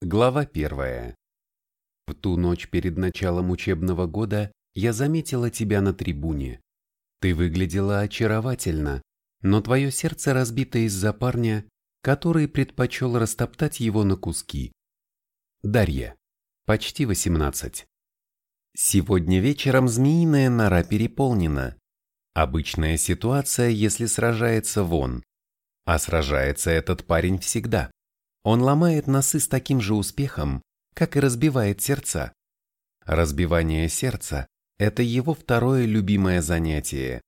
Глава первая. В ту ночь перед началом учебного года я заметила тебя на трибуне. Ты выглядела очаровательно, но твое сердце разбито из-за парня, который предпочел растоптать его на куски. Дарья. Почти 18. Сегодня вечером змеиная нора переполнена. Обычная ситуация, если сражается вон. А сражается этот парень всегда. Он ломает носы с таким же успехом, как и разбивает сердца. Разбивание сердца – это его второе любимое занятие.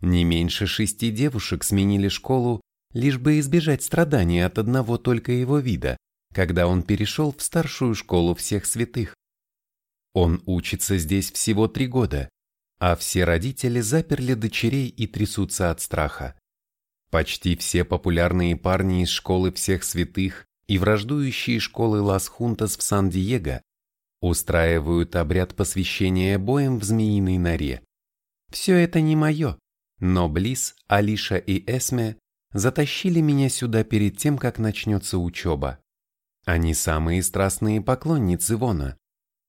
Не меньше шести девушек сменили школу, лишь бы избежать страданий от одного только его вида, когда он перешел в старшую школу всех святых. Он учится здесь всего три года, а все родители заперли дочерей и трясутся от страха. Почти все популярные парни из школы всех святых и враждующие школы Лас-Хунтас в Сан-Диего устраивают обряд посвящения боем в змеиной норе. Все это не мое, но Близ, Алиша и Эсме затащили меня сюда перед тем, как начнется учеба. Они самые страстные поклонницы Вона.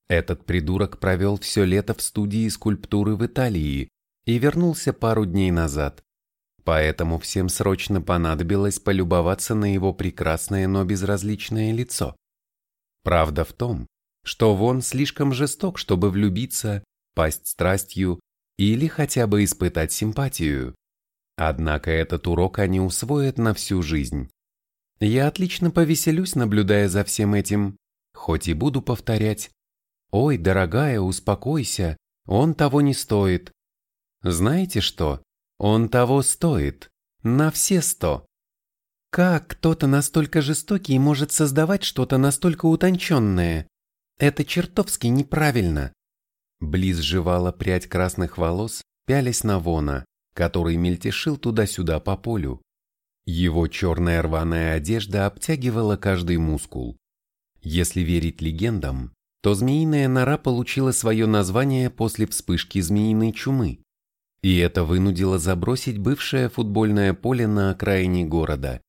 Этот придурок провел все лето в студии скульптуры в Италии и вернулся пару дней назад поэтому всем срочно понадобилось полюбоваться на его прекрасное, но безразличное лицо. Правда в том, что Вон слишком жесток, чтобы влюбиться, пасть страстью или хотя бы испытать симпатию. Однако этот урок они усвоят на всю жизнь. Я отлично повеселюсь, наблюдая за всем этим, хоть и буду повторять «Ой, дорогая, успокойся, он того не стоит». Знаете что? Он того стоит. На все сто. Как кто-то настолько жестокий может создавать что-то настолько утонченное? Это чертовски неправильно. Близ жевала прядь красных волос, пялясь на Вона, который мельтешил туда-сюда по полю. Его черная рваная одежда обтягивала каждый мускул. Если верить легендам, то змеиная нора получила свое название после вспышки змеиной чумы и это вынудило забросить бывшее футбольное поле на окраине города.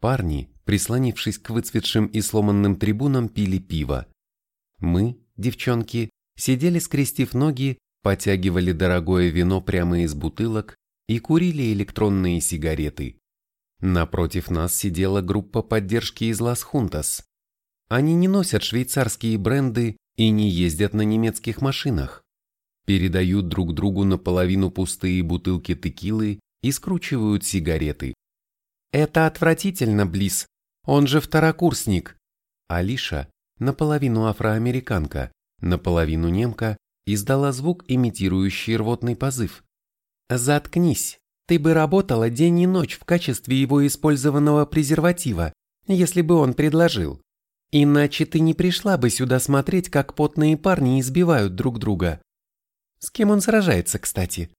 Парни, прислонившись к выцветшим и сломанным трибунам, пили пиво. Мы, девчонки, сидели скрестив ноги, потягивали дорогое вино прямо из бутылок и курили электронные сигареты. Напротив нас сидела группа поддержки из Лас-Хунтас. Они не носят швейцарские бренды и не ездят на немецких машинах передают друг другу наполовину пустые бутылки текилы и скручивают сигареты. «Это отвратительно, Близ. Он же второкурсник». Алиша, наполовину афроамериканка, наполовину немка, издала звук, имитирующий рвотный позыв. «Заткнись. Ты бы работала день и ночь в качестве его использованного презерватива, если бы он предложил. Иначе ты не пришла бы сюда смотреть, как потные парни избивают друг друга. С кем он сражается, кстати?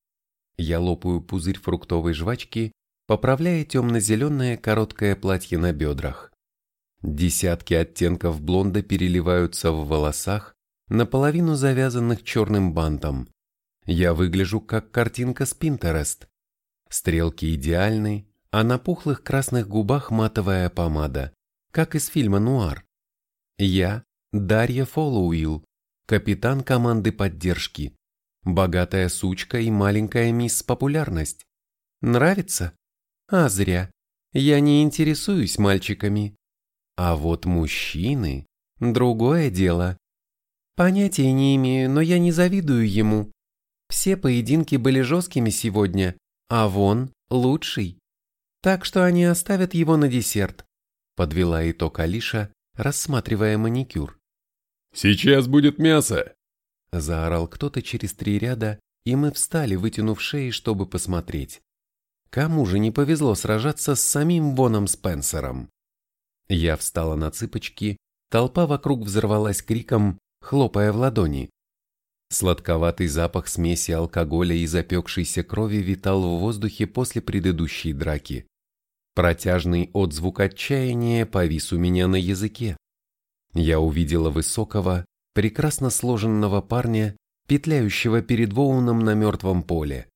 Я лопаю пузырь фруктовой жвачки, поправляя темно-зеленое короткое платье на бедрах. Десятки оттенков блонда переливаются в волосах, наполовину завязанных черным бантом. Я выгляжу как картинка с Пинтерест. Стрелки идеальны, а на пухлых красных губах матовая помада, как из фильма «Нуар». Я Дарья Фоллоуилл, капитан команды поддержки. Богатая сучка и маленькая мисс популярность. Нравится? А зря. Я не интересуюсь мальчиками. А вот мужчины – другое дело. Понятия не имею, но я не завидую ему. Все поединки были жесткими сегодня, а вон лучший. Так что они оставят его на десерт. Подвела итог Алиша, рассматривая маникюр. «Сейчас будет мясо!» Заорал кто-то через три ряда, и мы встали, вытянув шеи, чтобы посмотреть. Кому же не повезло сражаться с самим Боном Спенсером? Я встала на цыпочки, толпа вокруг взорвалась криком, хлопая в ладони. Сладковатый запах смеси алкоголя и запекшейся крови витал в воздухе после предыдущей драки. Протяжный отзвук отчаяния повис у меня на языке. Я увидела высокого, прекрасно сложенного парня, петляющего перед Воуном на мертвом поле.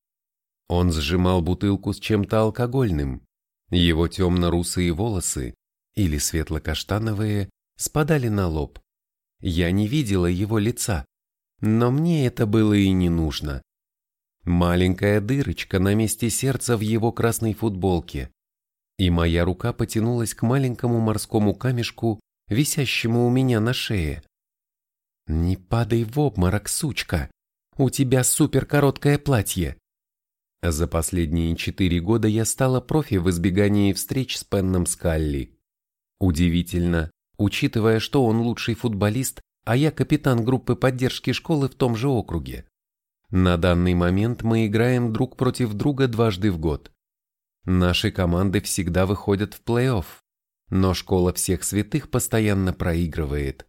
Он сжимал бутылку с чем-то алкогольным. Его темно-русые волосы, или светло-каштановые, спадали на лоб. Я не видела его лица, но мне это было и не нужно. Маленькая дырочка на месте сердца в его красной футболке. И моя рука потянулась к маленькому морскому камешку, висящему у меня на шее. «Не падай в обморок, сучка! У тебя суперкороткое платье!» За последние четыре года я стала профи в избегании встреч с Пенном Скалли. Удивительно, учитывая, что он лучший футболист, а я капитан группы поддержки школы в том же округе. На данный момент мы играем друг против друга дважды в год. Наши команды всегда выходят в плей-офф, но школа всех святых постоянно проигрывает.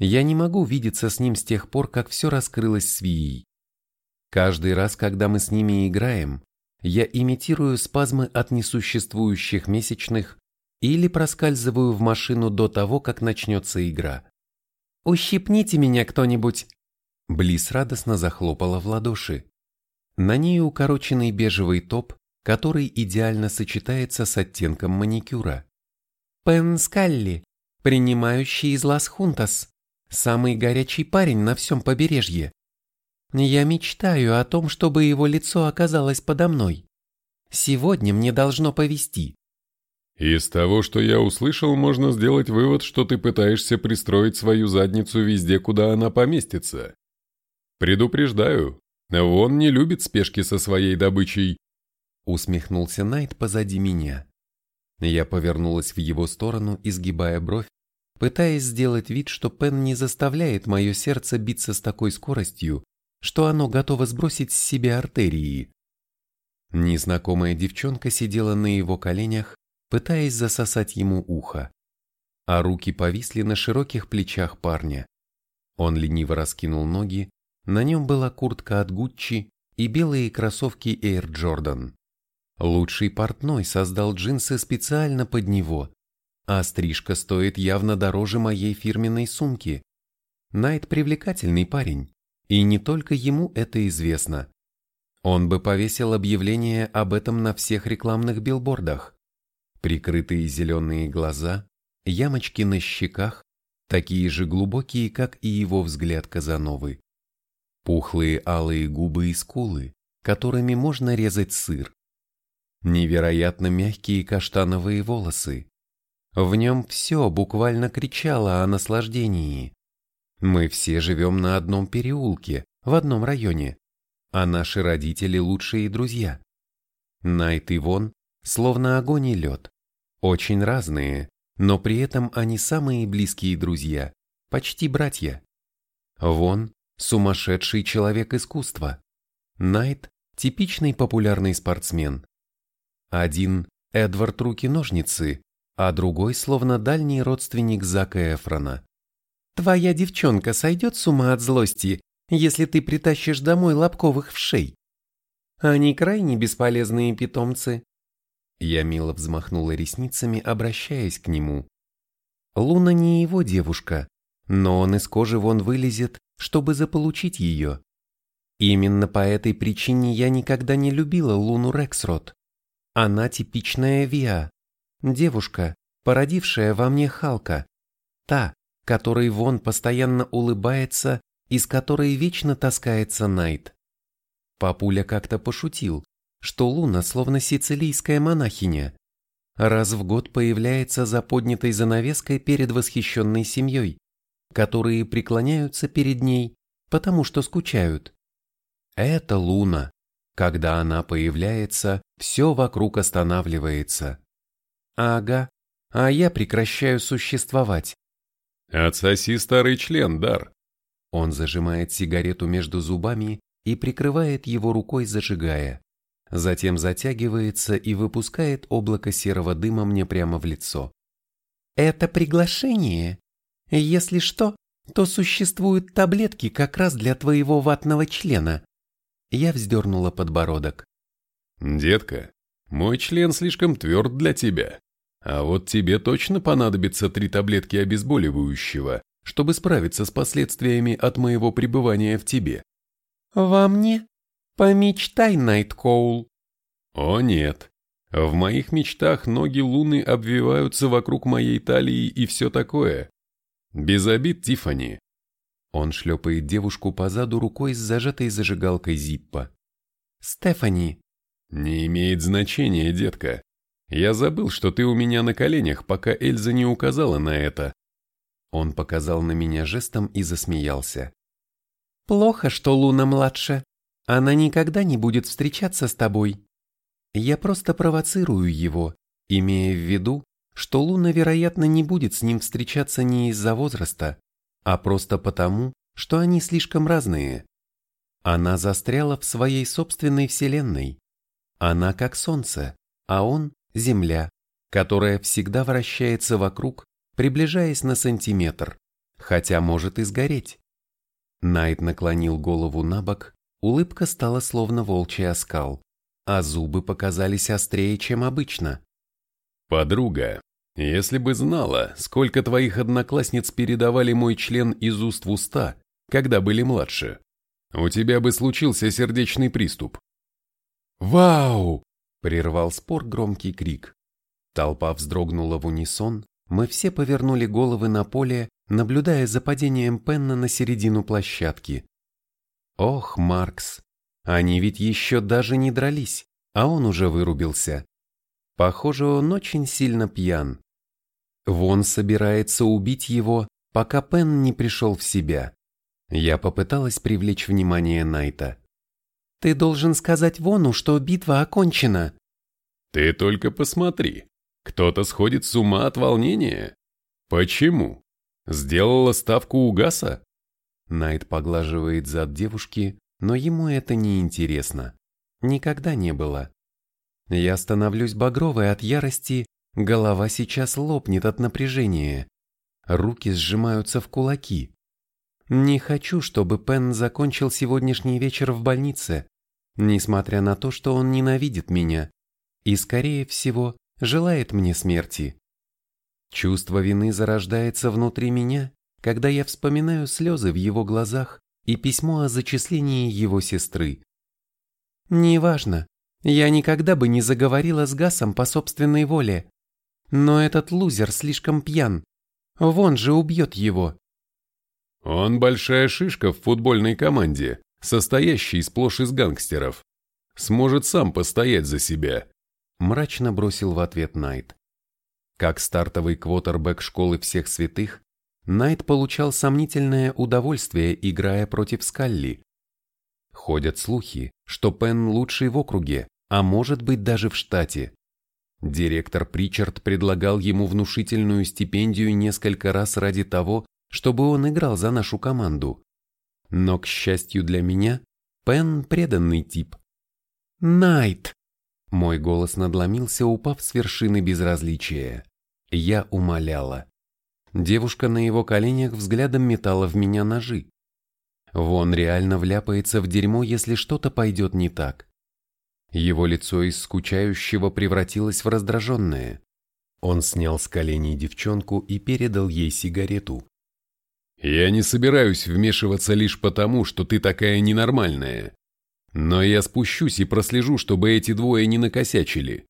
Я не могу видеться с ним с тех пор, как все раскрылось с Вией. Каждый раз, когда мы с ними играем, я имитирую спазмы от несуществующих месячных или проскальзываю в машину до того, как начнется игра. «Ущипните меня кто-нибудь!» Близ радостно захлопала в ладоши. На ней укороченный бежевый топ, который идеально сочетается с оттенком маникюра. Пен Скалли, принимающий из Лас-Хунтас, самый горячий парень на всем побережье. Я мечтаю о том, чтобы его лицо оказалось подо мной. Сегодня мне должно повести. Из того, что я услышал, можно сделать вывод, что ты пытаешься пристроить свою задницу везде, куда она поместится. Предупреждаю, он не любит спешки со своей добычей. Усмехнулся Найт позади меня. Я повернулась в его сторону, изгибая бровь, пытаясь сделать вид, что Пен не заставляет мое сердце биться с такой скоростью, что оно готово сбросить с себя артерии. Незнакомая девчонка сидела на его коленях, пытаясь засосать ему ухо, а руки повисли на широких плечах парня. Он лениво раскинул ноги, на нем была куртка от Гуччи и белые кроссовки Air Jordan. Лучший портной создал джинсы специально под него, а стрижка стоит явно дороже моей фирменной сумки. Найт привлекательный парень, и не только ему это известно. Он бы повесил объявление об этом на всех рекламных билбордах. Прикрытые зеленые глаза, ямочки на щеках, такие же глубокие, как и его взгляд Казановы. Пухлые алые губы и скулы, которыми можно резать сыр. Невероятно мягкие каштановые волосы. В нем все буквально кричало о наслаждении. Мы все живем на одном переулке, в одном районе, а наши родители лучшие друзья. Найт и Вон словно огонь и лед, очень разные, но при этом они самые близкие друзья, почти братья. Вон – сумасшедший человек искусства, Найт – типичный популярный спортсмен. Один – Эдвард руки-ножницы, а другой словно дальний родственник Зака Эфрона. Твоя девчонка сойдет с ума от злости, если ты притащишь домой лобковых вшей. Они крайне бесполезные питомцы. Я мило взмахнула ресницами, обращаясь к нему. Луна не его девушка, но он из кожи вон вылезет, чтобы заполучить ее. Именно по этой причине я никогда не любила Луну Рексрот. Она типичная Виа, девушка, породившая во мне Халка, та, которой Вон постоянно улыбается и с которой вечно таскается Найт. Папуля как-то пошутил, что Луна словно сицилийская монахиня. Раз в год появляется за поднятой занавеской перед восхищенной семьей, которые преклоняются перед ней, потому что скучают. Это Луна. Когда она появляется, все вокруг останавливается. Ага, а я прекращаю существовать. «Отсоси старый член, Дар!» Он зажимает сигарету между зубами и прикрывает его рукой, зажигая. Затем затягивается и выпускает облако серого дыма мне прямо в лицо. «Это приглашение. Если что, то существуют таблетки как раз для твоего ватного члена». Я вздернула подбородок. «Детка, мой член слишком тверд для тебя. А вот тебе точно понадобится три таблетки обезболивающего, чтобы справиться с последствиями от моего пребывания в тебе. Во мне? Помечтай, Найткоул. О нет. В моих мечтах ноги Луны обвиваются вокруг моей талии и все такое. Без обид, Тифани. Он шлепает девушку по заду рукой с зажатой зажигалкой Зиппа. «Стефани!» «Не имеет значения, детка. Я забыл, что ты у меня на коленях, пока Эльза не указала на это». Он показал на меня жестом и засмеялся. «Плохо, что Луна младше. Она никогда не будет встречаться с тобой. Я просто провоцирую его, имея в виду, что Луна, вероятно, не будет с ним встречаться не из-за возраста, а просто потому, что они слишком разные. Она застряла в своей собственной вселенной. Она как солнце, а он – земля, которая всегда вращается вокруг, приближаясь на сантиметр, хотя может и сгореть. Найт наклонил голову на бок, улыбка стала словно волчий оскал, а зубы показались острее, чем обычно. «Подруга, если бы знала, сколько твоих одноклассниц передавали мой член из уст в уста, когда были младше, у тебя бы случился сердечный приступ. «Вау!» – прервал спор громкий крик. Толпа вздрогнула в унисон, мы все повернули головы на поле, наблюдая за падением Пенна на середину площадки. Ох, Маркс, они ведь еще даже не дрались, а он уже вырубился. Похоже, он очень сильно пьян. Вон собирается убить его, пока Пен не пришел в себя. Я попыталась привлечь внимание Найта. «Ты должен сказать Вону, что битва окончена». «Ты только посмотри. Кто-то сходит с ума от волнения. Почему? Сделала ставку у Гаса?» Найт поглаживает зад девушки, но ему это не интересно. Никогда не было. Я становлюсь багровой от ярости, голова сейчас лопнет от напряжения. Руки сжимаются в кулаки. Не хочу, чтобы Пен закончил сегодняшний вечер в больнице, несмотря на то, что он ненавидит меня и, скорее всего, желает мне смерти. Чувство вины зарождается внутри меня, когда я вспоминаю слезы в его глазах и письмо о зачислении его сестры. Неважно, я никогда бы не заговорила с Гасом по собственной воле. Но этот лузер слишком пьян. Вон же убьет его. Он большая шишка в футбольной команде, состоящей сплошь из гангстеров. Сможет сам постоять за себя. Мрачно бросил в ответ Найт. Как стартовый квотербек школы всех святых, Найт получал сомнительное удовольствие, играя против Скалли, Ходят слухи, что Пен лучший в округе, а может быть даже в штате. Директор Причард предлагал ему внушительную стипендию несколько раз ради того, чтобы он играл за нашу команду. Но, к счастью для меня, Пен преданный тип. «Найт!» Мой голос надломился, упав с вершины безразличия. Я умоляла. Девушка на его коленях взглядом метала в меня ножи. Вон реально вляпается в дерьмо, если что-то пойдет не так. Его лицо из скучающего превратилось в раздраженное. Он снял с коленей девчонку и передал ей сигарету. «Я не собираюсь вмешиваться лишь потому, что ты такая ненормальная. Но я спущусь и прослежу, чтобы эти двое не накосячили».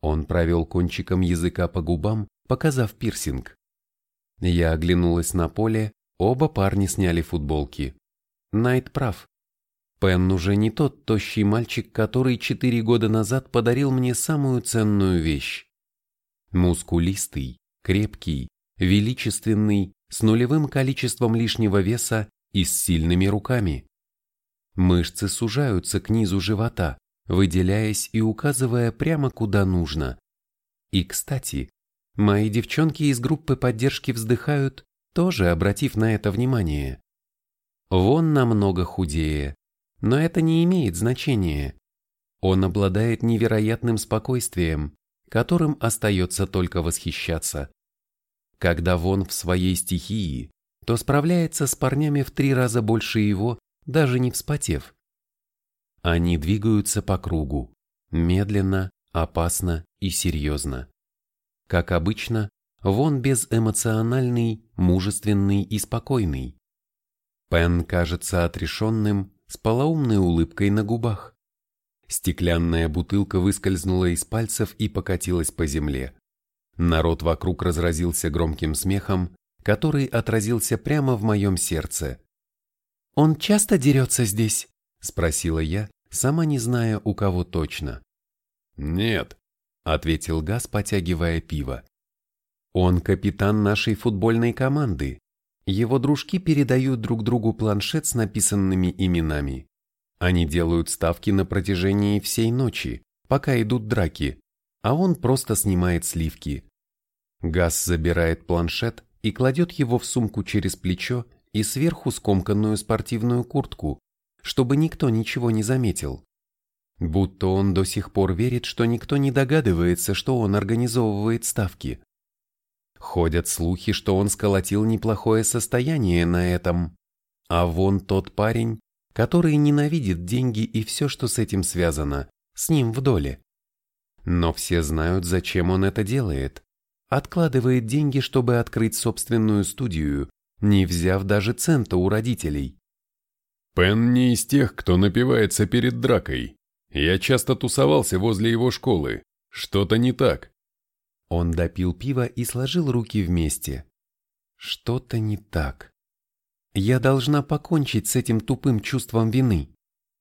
Он провел кончиком языка по губам, показав пирсинг. Я оглянулась на поле, Оба парня сняли футболки. Найт прав. Пен уже не тот тощий мальчик, который четыре года назад подарил мне самую ценную вещь. Мускулистый, крепкий, величественный, с нулевым количеством лишнего веса и с сильными руками. Мышцы сужаются к низу живота, выделяясь и указывая прямо куда нужно. И, кстати, мои девчонки из группы поддержки вздыхают, тоже обратив на это внимание. Вон намного худее, но это не имеет значения. Он обладает невероятным спокойствием, которым остается только восхищаться. Когда Вон в своей стихии, то справляется с парнями в три раза больше его, даже не вспотев. Они двигаются по кругу, медленно, опасно и серьезно. Как обычно, Вон безэмоциональный, мужественный и спокойный. Пен кажется отрешенным, с полоумной улыбкой на губах. Стеклянная бутылка выскользнула из пальцев и покатилась по земле. Народ вокруг разразился громким смехом, который отразился прямо в моем сердце. «Он часто дерется здесь?» – спросила я, сама не зная, у кого точно. «Нет», – ответил Газ, потягивая пиво. «Он капитан нашей футбольной команды. Его дружки передают друг другу планшет с написанными именами. Они делают ставки на протяжении всей ночи, пока идут драки, а он просто снимает сливки. Газ забирает планшет и кладет его в сумку через плечо и сверху скомканную спортивную куртку, чтобы никто ничего не заметил. Будто он до сих пор верит, что никто не догадывается, что он организовывает ставки. Ходят слухи, что он сколотил неплохое состояние на этом. А вон тот парень, который ненавидит деньги и все, что с этим связано, с ним в доле. Но все знают, зачем он это делает. Откладывает деньги, чтобы открыть собственную студию, не взяв даже цента у родителей. Пен не из тех, кто напивается перед дракой. Я часто тусовался возле его школы. Что-то не так. Он допил пиво и сложил руки вместе. Что-то не так. Я должна покончить с этим тупым чувством вины.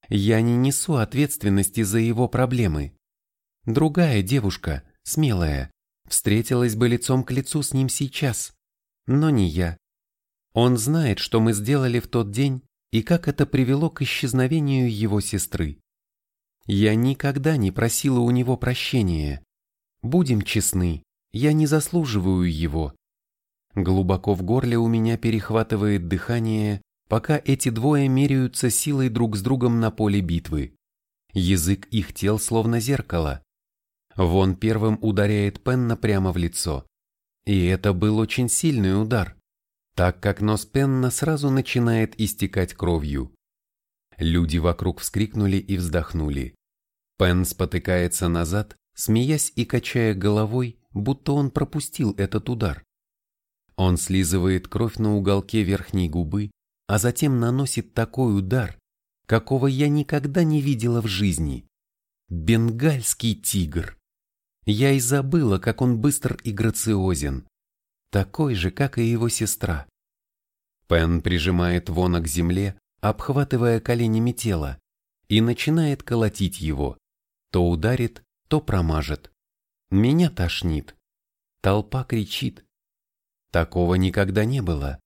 Я не несу ответственности за его проблемы. Другая девушка, смелая, встретилась бы лицом к лицу с ним сейчас, но не я. Он знает, что мы сделали в тот день и как это привело к исчезновению его сестры. Я никогда не просила у него прощения. Будем честны, я не заслуживаю его. Глубоко в горле у меня перехватывает дыхание, пока эти двое меряются силой друг с другом на поле битвы. Язык их тел словно зеркало. Вон первым ударяет Пенна прямо в лицо. И это был очень сильный удар так как нос Пенна сразу начинает истекать кровью. Люди вокруг вскрикнули и вздохнули. Пен спотыкается назад, смеясь и качая головой, будто он пропустил этот удар. Он слизывает кровь на уголке верхней губы, а затем наносит такой удар, какого я никогда не видела в жизни. Бенгальский тигр. Я и забыла, как он быстр и грациозен такой же, как и его сестра. Пен прижимает Вона к земле, обхватывая коленями тело, и начинает колотить его. То ударит, то промажет. Меня тошнит. Толпа кричит. Такого никогда не было.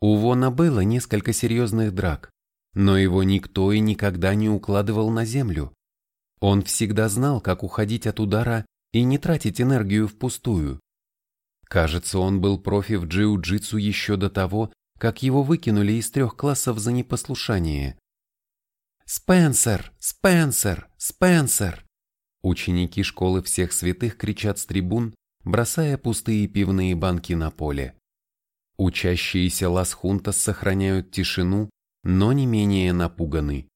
У Вона было несколько серьезных драк, но его никто и никогда не укладывал на землю. Он всегда знал, как уходить от удара и не тратить энергию впустую. Кажется, он был профи в джиу-джитсу еще до того, как его выкинули из трех классов за непослушание. «Спенсер! Спенсер! Спенсер!» Ученики школы всех святых кричат с трибун, бросая пустые пивные банки на поле. Учащиеся Лас-Хунтас сохраняют тишину, но не менее напуганы.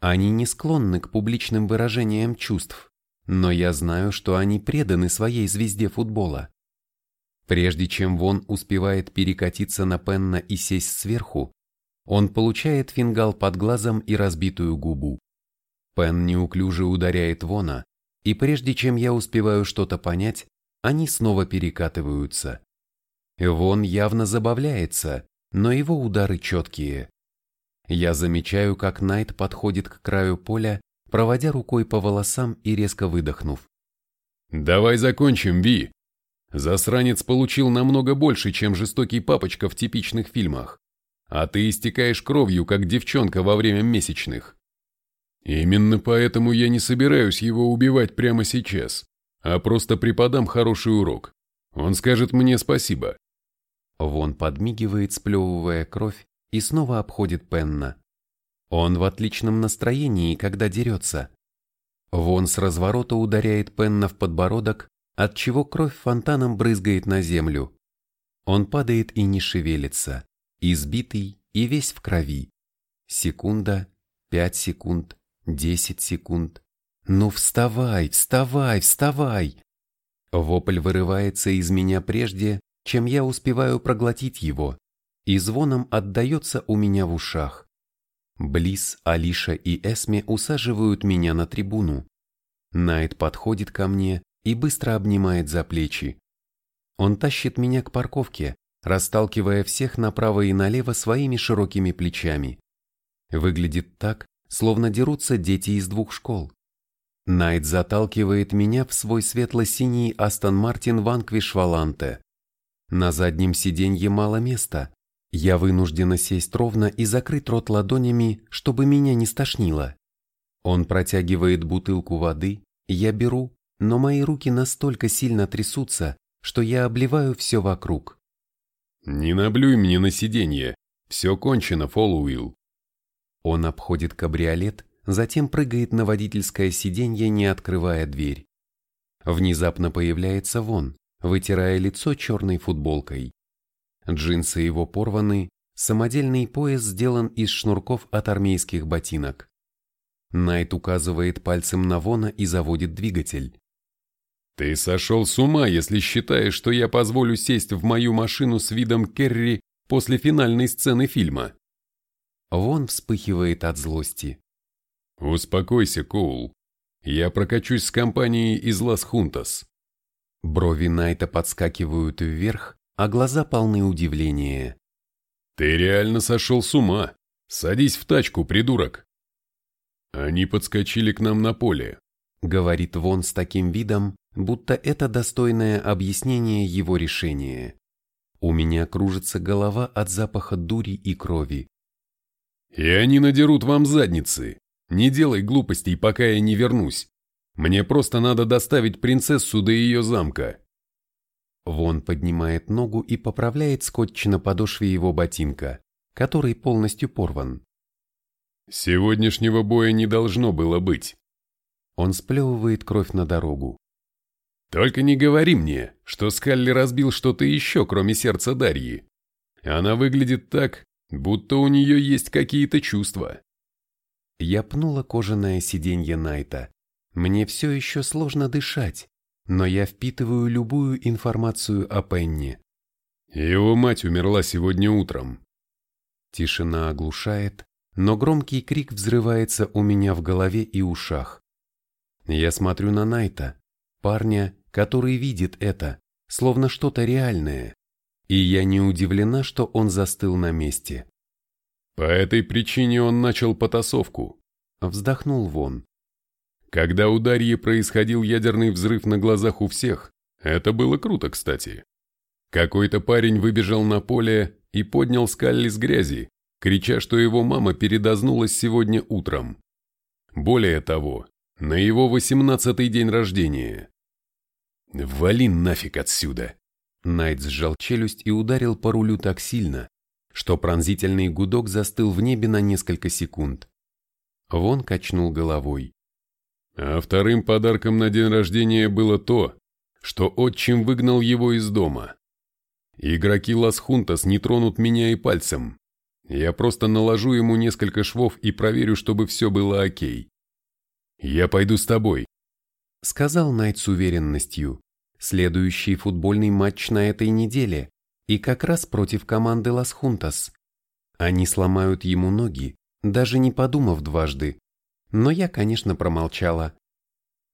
Они не склонны к публичным выражениям чувств, но я знаю, что они преданы своей звезде футбола. Прежде чем Вон успевает перекатиться на Пенна и сесть сверху, он получает фингал под глазом и разбитую губу. Пен неуклюже ударяет Вона, и прежде чем я успеваю что-то понять, они снова перекатываются. Вон явно забавляется, но его удары четкие. Я замечаю, как Найт подходит к краю поля, проводя рукой по волосам и резко выдохнув. «Давай закончим, Ви!» Засранец получил намного больше, чем жестокий папочка в типичных фильмах. А ты истекаешь кровью, как девчонка во время месячных. Именно поэтому я не собираюсь его убивать прямо сейчас, а просто преподам хороший урок. Он скажет мне спасибо. Вон подмигивает, сплевывая кровь, и снова обходит Пенна. Он в отличном настроении, когда дерется. Вон с разворота ударяет Пенна в подбородок, отчего кровь фонтаном брызгает на землю. Он падает и не шевелится, избитый и весь в крови. Секунда, пять секунд, десять секунд. «Ну вставай, вставай, вставай!» Вопль вырывается из меня прежде, чем я успеваю проглотить его, и звоном отдается у меня в ушах. Близ, Алиша и Эсме усаживают меня на трибуну. Найт подходит ко мне и быстро обнимает за плечи. Он тащит меня к парковке, расталкивая всех направо и налево своими широкими плечами. Выглядит так, словно дерутся дети из двух школ. Найт заталкивает меня в свой светло-синий Астон Мартин Ванквиш Валанте. На заднем сиденье мало места. Я вынуждена сесть ровно и закрыть рот ладонями, чтобы меня не стошнило. Он протягивает бутылку воды, я беру, но мои руки настолько сильно трясутся, что я обливаю все вокруг. «Не наблюй мне на сиденье, все кончено, Фоллоуилл». Он обходит кабриолет, затем прыгает на водительское сиденье, не открывая дверь. Внезапно появляется вон, вытирая лицо черной футболкой. Джинсы его порваны, самодельный пояс сделан из шнурков от армейских ботинок. Найт указывает пальцем на Вона и заводит двигатель. «Ты сошел с ума, если считаешь, что я позволю сесть в мою машину с видом Керри после финальной сцены фильма?» Вон вспыхивает от злости. «Успокойся, Коул. Я прокачусь с компанией из Лас-Хунтас». Брови Найта подскакивают вверх, а глаза полны удивления. «Ты реально сошел с ума? Садись в тачку, придурок!» Они подскочили к нам на поле. Говорит Вон с таким видом, будто это достойное объяснение его решения. У меня кружится голова от запаха дури и крови. «И они надерут вам задницы!» Не делай глупостей, пока я не вернусь. Мне просто надо доставить принцессу до ее замка. Вон поднимает ногу и поправляет скотч на подошве его ботинка, который полностью порван. Сегодняшнего боя не должно было быть. Он сплевывает кровь на дорогу. Только не говори мне, что Скалли разбил что-то еще, кроме сердца Дарьи. Она выглядит так, будто у нее есть какие-то чувства. Я пнула кожаное сиденье Найта. Мне все еще сложно дышать, но я впитываю любую информацию о Пенни. Его мать умерла сегодня утром. Тишина оглушает, но громкий крик взрывается у меня в голове и ушах. Я смотрю на Найта, парня, который видит это, словно что-то реальное, и я не удивлена, что он застыл на месте. По этой причине он начал потасовку. Вздохнул Вон. Когда у Дарьи происходил ядерный взрыв на глазах у всех, это было круто, кстати. Какой-то парень выбежал на поле и поднял скалли с грязи, крича, что его мама передознулась сегодня утром. Более того, на его восемнадцатый день рождения. «Вали нафиг отсюда!» Найт сжал челюсть и ударил по рулю так сильно, что пронзительный гудок застыл в небе на несколько секунд. Вон качнул головой. А вторым подарком на день рождения было то, что отчим выгнал его из дома. Игроки Лас-Хунтас не тронут меня и пальцем. Я просто наложу ему несколько швов и проверю, чтобы все было окей. Я пойду с тобой, — сказал Найт с уверенностью. Следующий футбольный матч на этой неделе и как раз против команды Лас Хунтас. Они сломают ему ноги, даже не подумав дважды. Но я, конечно, промолчала.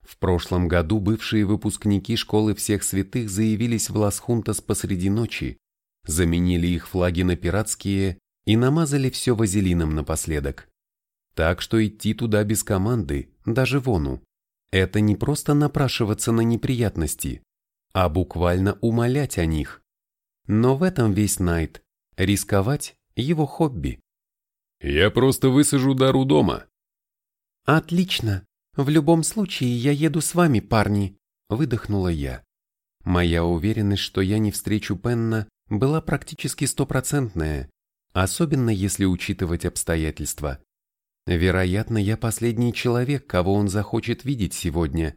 В прошлом году бывшие выпускники школы всех святых заявились в Лас Хунтас посреди ночи, заменили их флаги на пиратские и намазали все вазелином напоследок. Так что идти туда без команды, даже вону, это не просто напрашиваться на неприятности, а буквально умолять о них. Но в этом весь Найт. Рисковать – его хобби. «Я просто высажу Дару дома». «Отлично. В любом случае я еду с вами, парни», – выдохнула я. Моя уверенность, что я не встречу Пенна, была практически стопроцентная, особенно если учитывать обстоятельства. Вероятно, я последний человек, кого он захочет видеть сегодня,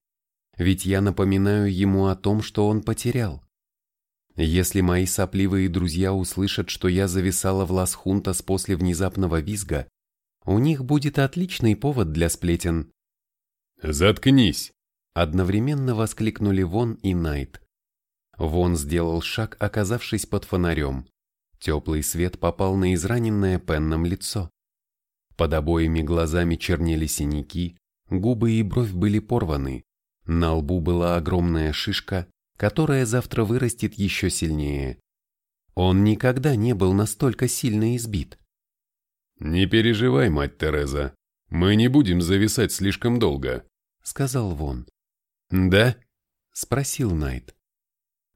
ведь я напоминаю ему о том, что он потерял. Если мои сопливые друзья услышат, что я зависала в Лас-Хунтас после внезапного визга, у них будет отличный повод для сплетен. «Заткнись!» – одновременно воскликнули Вон и Найт. Вон сделал шаг, оказавшись под фонарем. Теплый свет попал на израненное Пенном лицо. Под обоими глазами чернели синяки, губы и бровь были порваны, на лбу была огромная шишка, которая завтра вырастет еще сильнее. Он никогда не был настолько сильно избит. «Не переживай, мать Тереза, мы не будем зависать слишком долго», — сказал Вон. «Да?» — спросил Найт.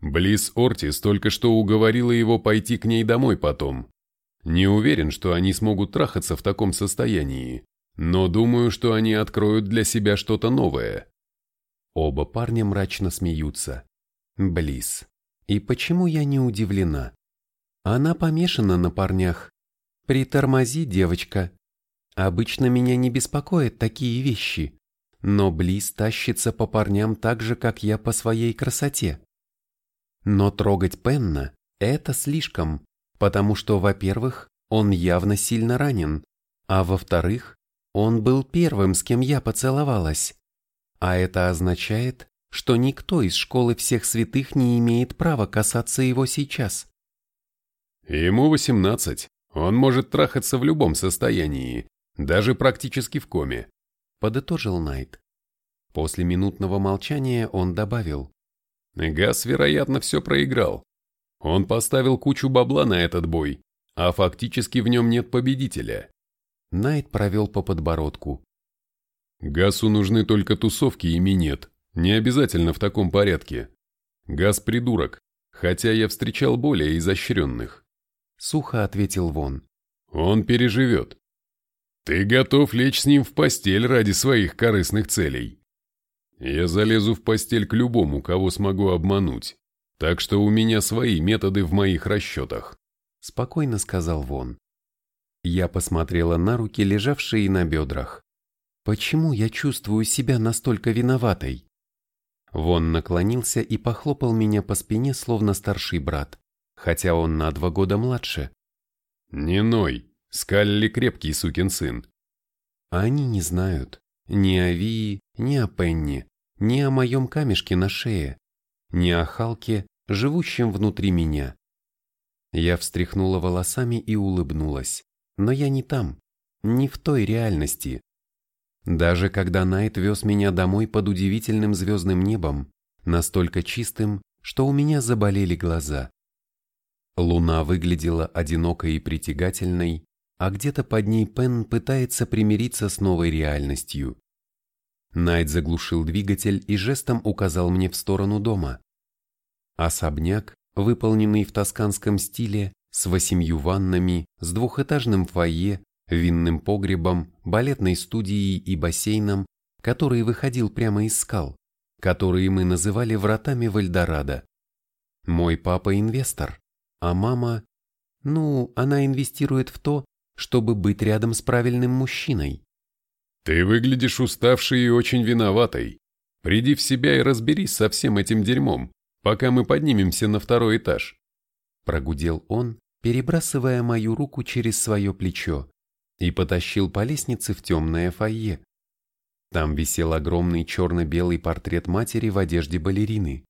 Близ Ортис только что уговорила его пойти к ней домой потом. Не уверен, что они смогут трахаться в таком состоянии, но думаю, что они откроют для себя что-то новое. Оба парня мрачно смеются. Близ. И почему я не удивлена? Она помешана на парнях. Притормози, девочка. Обычно меня не беспокоят такие вещи, но Близ тащится по парням так же, как я по своей красоте. Но трогать Пенна – это слишком, потому что, во-первых, он явно сильно ранен, а во-вторых, он был первым, с кем я поцеловалась. А это означает, что никто из школы всех святых не имеет права касаться его сейчас. Ему 18. Он может трахаться в любом состоянии, даже практически в коме, подытожил Найт. После минутного молчания он добавил. Газ, вероятно, все проиграл. Он поставил кучу бабла на этот бой, а фактически в нем нет победителя. Найт провел по подбородку. Гасу нужны только тусовки и минет, не обязательно в таком порядке. Газ придурок, хотя я встречал более изощренных. Сухо ответил Вон. Он переживет. Ты готов лечь с ним в постель ради своих корыстных целей. Я залезу в постель к любому, кого смогу обмануть, так что у меня свои методы в моих расчетах. Спокойно сказал Вон. Я посмотрела на руки, лежавшие на бедрах. Почему я чувствую себя настолько виноватой? Вон наклонился и похлопал меня по спине, словно старший брат, хотя он на два года младше. «Не ной, Скалли крепкий сукин сын». Они не знают ни о Вии, ни о Пенни, ни о моем камешке на шее, ни о Халке, живущем внутри меня. Я встряхнула волосами и улыбнулась, но я не там, не в той реальности, даже когда Найт вез меня домой под удивительным звездным небом, настолько чистым, что у меня заболели глаза. Луна выглядела одинокой и притягательной, а где-то под ней Пен пытается примириться с новой реальностью. Найт заглушил двигатель и жестом указал мне в сторону дома. Особняк, выполненный в тосканском стиле, с восемью ваннами, с двухэтажным фойе, винным погребом, балетной студией и бассейном, который выходил прямо из скал, которые мы называли вратами в Эльдорадо. Мой папа инвестор, а мама... Ну, она инвестирует в то, чтобы быть рядом с правильным мужчиной. Ты выглядишь уставшей и очень виноватой. Приди в себя и разберись со всем этим дерьмом, пока мы поднимемся на второй этаж. Прогудел он, перебрасывая мою руку через свое плечо и потащил по лестнице в темное фойе. Там висел огромный черно-белый портрет матери в одежде балерины,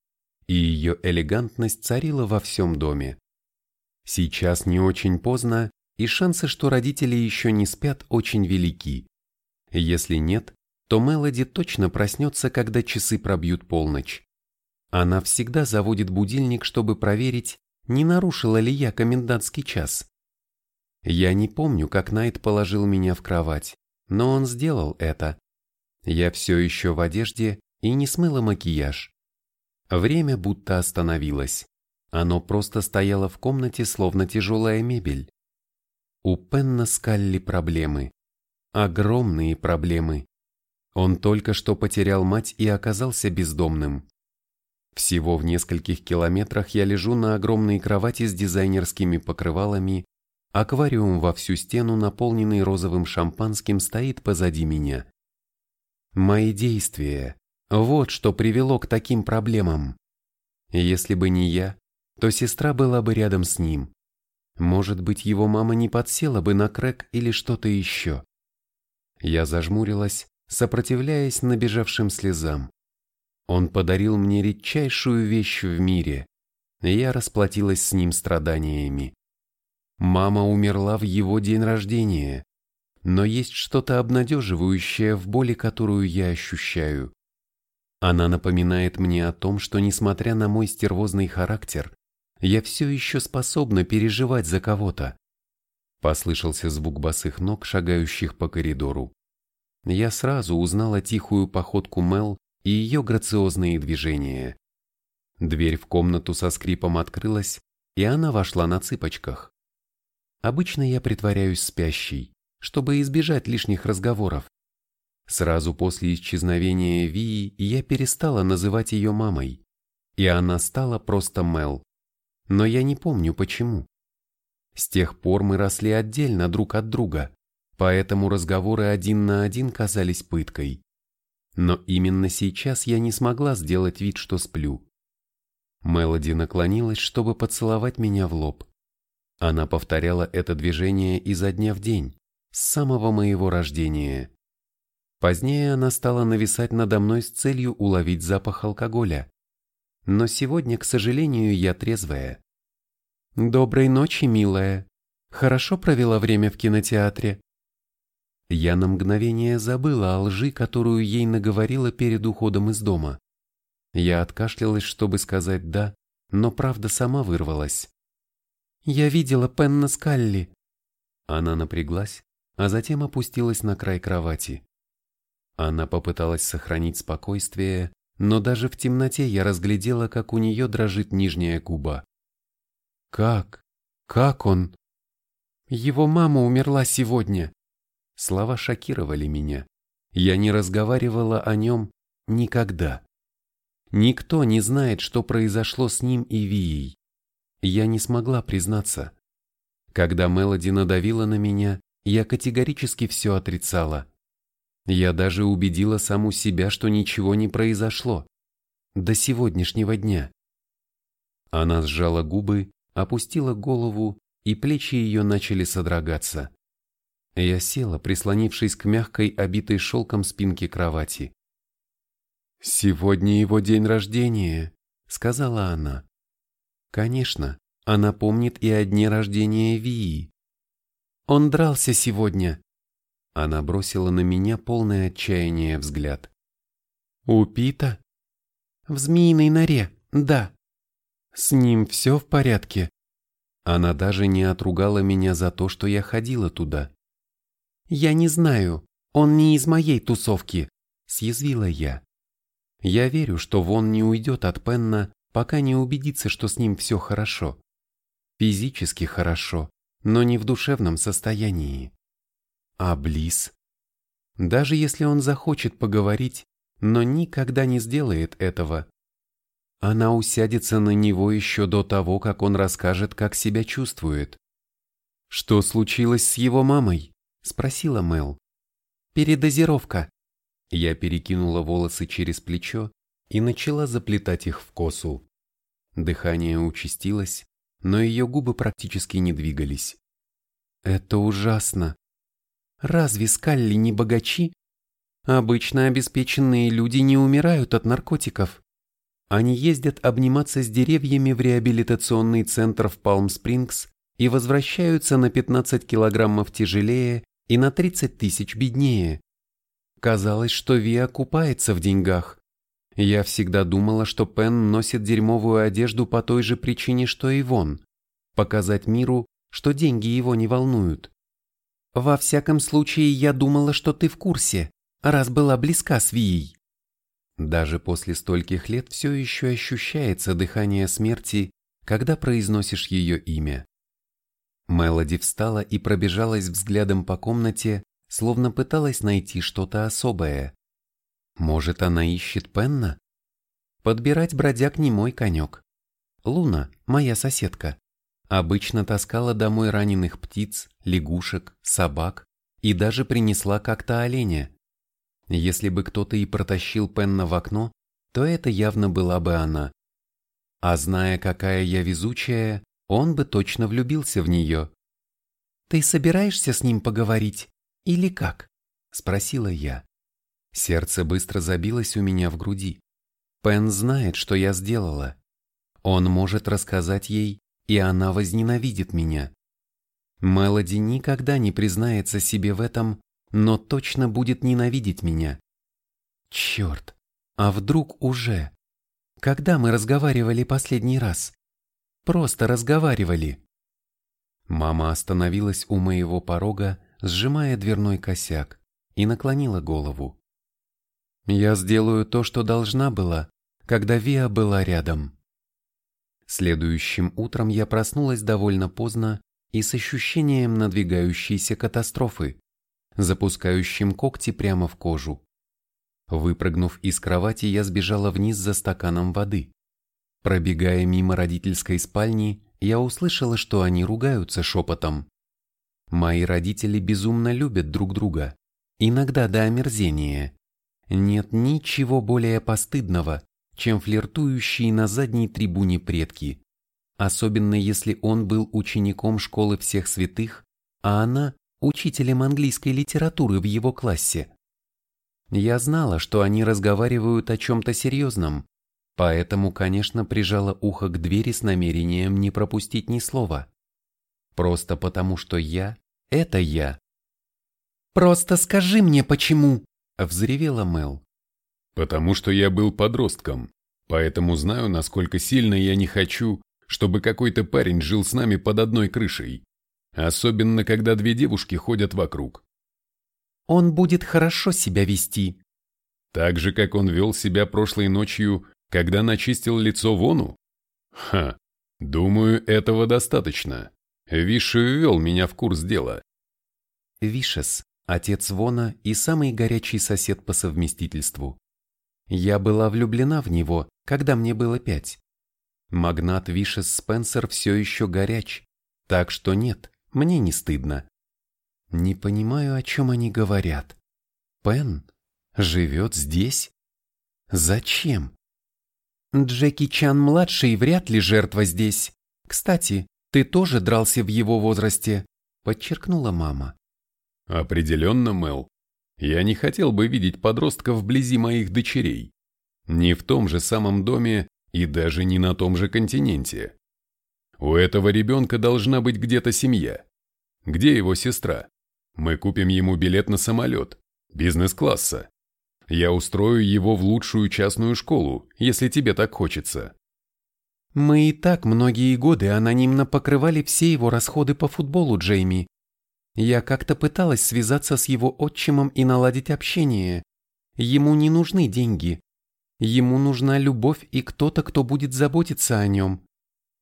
и ее элегантность царила во всем доме. Сейчас не очень поздно, и шансы, что родители еще не спят, очень велики. Если нет, то Мелоди точно проснется, когда часы пробьют полночь. Она всегда заводит будильник, чтобы проверить, не нарушила ли я комендантский час. Я не помню, как Найт положил меня в кровать, но он сделал это. Я все еще в одежде и не смыла макияж. Время будто остановилось. Оно просто стояло в комнате, словно тяжелая мебель. У Пенна Скалли проблемы. Огромные проблемы. Он только что потерял мать и оказался бездомным. Всего в нескольких километрах я лежу на огромной кровати с дизайнерскими покрывалами Аквариум во всю стену, наполненный розовым шампанским, стоит позади меня. Мои действия – вот что привело к таким проблемам. Если бы не я, то сестра была бы рядом с ним. Может быть, его мама не подсела бы на крэк или что-то еще. Я зажмурилась, сопротивляясь набежавшим слезам. Он подарил мне редчайшую вещь в мире. Я расплатилась с ним страданиями. Мама умерла в его день рождения. но есть что-то обнадеживающее в боли, которую я ощущаю. Она напоминает мне о том, что несмотря на мой стервозный характер, я все еще способна переживать за кого-то. Послышался звук босых ног, шагающих по коридору. Я сразу узнала тихую походку Мел и ее грациозные движения. Дверь в комнату со скрипом открылась, и она вошла на цыпочках. Обычно я притворяюсь спящей, чтобы избежать лишних разговоров. Сразу после исчезновения Вии я перестала называть ее мамой, и она стала просто Мел. Но я не помню почему. С тех пор мы росли отдельно друг от друга, поэтому разговоры один на один казались пыткой. Но именно сейчас я не смогла сделать вид, что сплю. Мелоди наклонилась, чтобы поцеловать меня в лоб. Она повторяла это движение изо дня в день, с самого моего рождения. Позднее она стала нависать надо мной с целью уловить запах алкоголя. Но сегодня, к сожалению, я трезвая. «Доброй ночи, милая. Хорошо провела время в кинотеатре?» Я на мгновение забыла о лжи, которую ей наговорила перед уходом из дома. Я откашлялась, чтобы сказать «да», но правда сама вырвалась. «Я видела Пенна Скалли». Она напряглась, а затем опустилась на край кровати. Она попыталась сохранить спокойствие, но даже в темноте я разглядела, как у нее дрожит нижняя губа. «Как? Как он?» «Его мама умерла сегодня». Слова шокировали меня. Я не разговаривала о нем никогда. Никто не знает, что произошло с ним и Вией. Я не смогла признаться. Когда Мелоди надавила на меня, я категорически все отрицала. Я даже убедила саму себя, что ничего не произошло. До сегодняшнего дня. Она сжала губы, опустила голову, и плечи ее начали содрогаться. Я села, прислонившись к мягкой, обитой шелком спинке кровати. «Сегодня его день рождения», — сказала она. Конечно, она помнит и о дне рождения Вии. Он дрался сегодня, она бросила на меня полное отчаяние взгляд. «У Пита?» «В змеиной норе, да». «С ним все в порядке?» Она даже не отругала меня за то, что я ходила туда. «Я не знаю, он не из моей тусовки», — съязвила я. Я верю, что Вон не уйдет от Пенна, пока не убедится, что с ним все хорошо. Физически хорошо, но не в душевном состоянии. А Близ? Даже если он захочет поговорить, но никогда не сделает этого. Она усядется на него еще до того, как он расскажет, как себя чувствует. «Что случилось с его мамой?» – спросила Мел. «Передозировка». Я перекинула волосы через плечо и начала заплетать их в косу. Дыхание участилось, но ее губы практически не двигались. «Это ужасно», Разве Скалли не богачи? Обычно обеспеченные люди не умирают от наркотиков. Они ездят обниматься с деревьями в реабилитационный центр в Палм-Спрингс и возвращаются на 15 килограммов тяжелее и на 30 тысяч беднее. Казалось, что Ви окупается в деньгах. Я всегда думала, что Пен носит дерьмовую одежду по той же причине, что и Вон. Показать миру, что деньги его не волнуют. Во всяком случае, я думала, что ты в курсе, раз была близка с Вией. Даже после стольких лет все еще ощущается дыхание смерти, когда произносишь ее имя. Мелоди встала и пробежалась взглядом по комнате, словно пыталась найти что-то особое. Может, она ищет Пенна? Подбирать бродяг не мой конек. Луна, моя соседка, Обычно таскала домой раненых птиц, лягушек, собак и даже принесла как-то оленя. Если бы кто-то и протащил Пенна в окно, то это явно была бы она. А зная, какая я везучая, он бы точно влюбился в нее. «Ты собираешься с ним поговорить? Или как?» – спросила я. Сердце быстро забилось у меня в груди. Пен знает, что я сделала. Он может рассказать ей, и она возненавидит меня. Мелоди никогда не признается себе в этом, но точно будет ненавидеть меня. Черт, а вдруг уже? Когда мы разговаривали последний раз? Просто разговаривали. Мама остановилась у моего порога, сжимая дверной косяк, и наклонила голову. Я сделаю то, что должна была, когда Виа была рядом. Следующим утром я проснулась довольно поздно и с ощущением надвигающейся катастрофы, запускающим когти прямо в кожу. Выпрыгнув из кровати, я сбежала вниз за стаканом воды. Пробегая мимо родительской спальни, я услышала, что они ругаются шепотом. Мои родители безумно любят друг друга, иногда до омерзения. Нет ничего более постыдного, чем флиртующие на задней трибуне предки, особенно если он был учеником школы всех святых, а она – учителем английской литературы в его классе. Я знала, что они разговаривают о чем-то серьезном, поэтому, конечно, прижала ухо к двери с намерением не пропустить ни слова. Просто потому, что я – это я. «Просто скажи мне, почему!» – взревела Мел. «Потому что я был подростком, поэтому знаю, насколько сильно я не хочу, чтобы какой-то парень жил с нами под одной крышей, особенно когда две девушки ходят вокруг. Он будет хорошо себя вести. Так же, как он вел себя прошлой ночью, когда начистил лицо Вону? Ха, думаю, этого достаточно. Виши ввел меня в курс дела. Вишес, отец Вона и самый горячий сосед по совместительству. Я была влюблена в него, когда мне было пять. Магнат Вишес Спенсер все еще горяч, так что нет, мне не стыдно. Не понимаю, о чем они говорят. Пен живет здесь? Зачем? Джеки Чан-младший вряд ли жертва здесь. Кстати, ты тоже дрался в его возрасте, подчеркнула мама. Определенно, Мел. Я не хотел бы видеть подростка вблизи моих дочерей. Не в том же самом доме и даже не на том же континенте. У этого ребенка должна быть где-то семья. Где его сестра? Мы купим ему билет на самолет, бизнес-класса. Я устрою его в лучшую частную школу, если тебе так хочется. Мы и так многие годы анонимно покрывали все его расходы по футболу, Джейми. Я как-то пыталась связаться с его отчимом и наладить общение. Ему не нужны деньги. Ему нужна любовь и кто-то, кто будет заботиться о нем.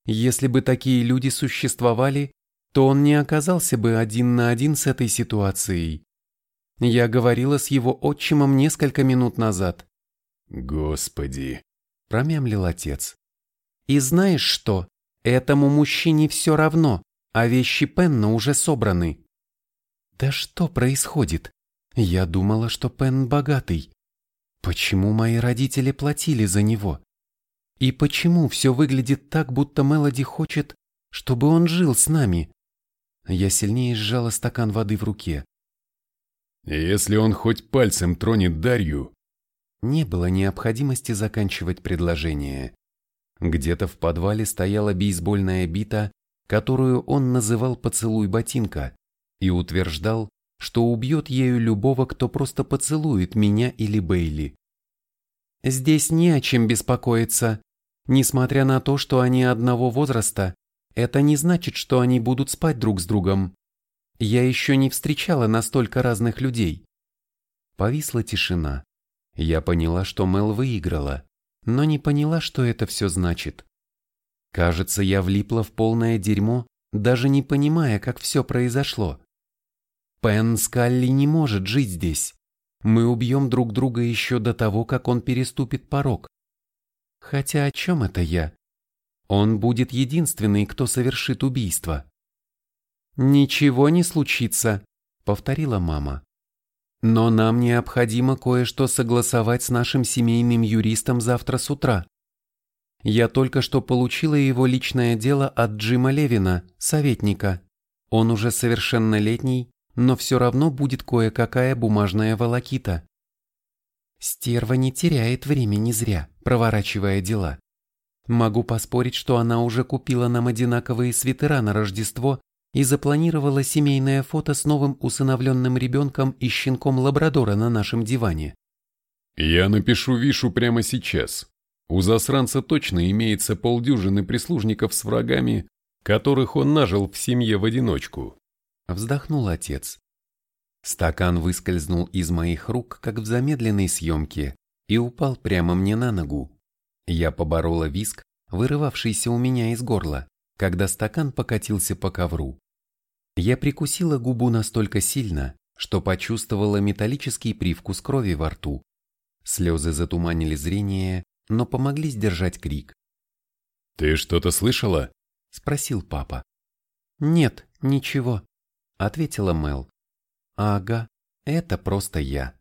Если бы такие люди существовали, то он не оказался бы один на один с этой ситуацией. Я говорила с его отчимом несколько минут назад. «Господи!» – промямлил отец. «И знаешь что? Этому мужчине все равно, а вещи Пенна уже собраны». «Да что происходит? Я думала, что Пен богатый. Почему мои родители платили за него? И почему все выглядит так, будто Мелоди хочет, чтобы он жил с нами? Я сильнее сжала стакан воды в руке. Если он хоть пальцем тронет Дарью... Не было необходимости заканчивать предложение. Где-то в подвале стояла бейсбольная бита, которую он называл «поцелуй ботинка», и утверждал, что убьет ею любого, кто просто поцелует меня или Бейли. «Здесь не о чем беспокоиться. Несмотря на то, что они одного возраста, это не значит, что они будут спать друг с другом. Я еще не встречала настолько разных людей». Повисла тишина. Я поняла, что Мел выиграла, но не поняла, что это все значит. Кажется, я влипла в полное дерьмо, даже не понимая, как все произошло. Пен Скалли не может жить здесь. Мы убьем друг друга еще до того, как он переступит порог. Хотя о чем это я? Он будет единственный, кто совершит убийство. «Ничего не случится», — повторила мама. «Но нам необходимо кое-что согласовать с нашим семейным юристом завтра с утра. Я только что получила его личное дело от Джима Левина, советника. Он уже совершеннолетний но все равно будет кое-какая бумажная волокита. Стерва не теряет времени зря, проворачивая дела. Могу поспорить, что она уже купила нам одинаковые свитера на Рождество и запланировала семейное фото с новым усыновленным ребенком и щенком лабрадора на нашем диване. Я напишу Вишу прямо сейчас. У засранца точно имеется полдюжины прислужников с врагами, которых он нажил в семье в одиночку. Вздохнул отец. Стакан выскользнул из моих рук, как в замедленной съемке, и упал прямо мне на ногу. Я поборола виск, вырывавшийся у меня из горла, когда стакан покатился по ковру. Я прикусила губу настолько сильно, что почувствовала металлический привкус крови во рту. Слезы затуманили зрение, но помогли сдержать крик. «Ты что-то слышала?» – спросил папа. «Нет, ничего», – ответила Мел. «Ага, это просто я».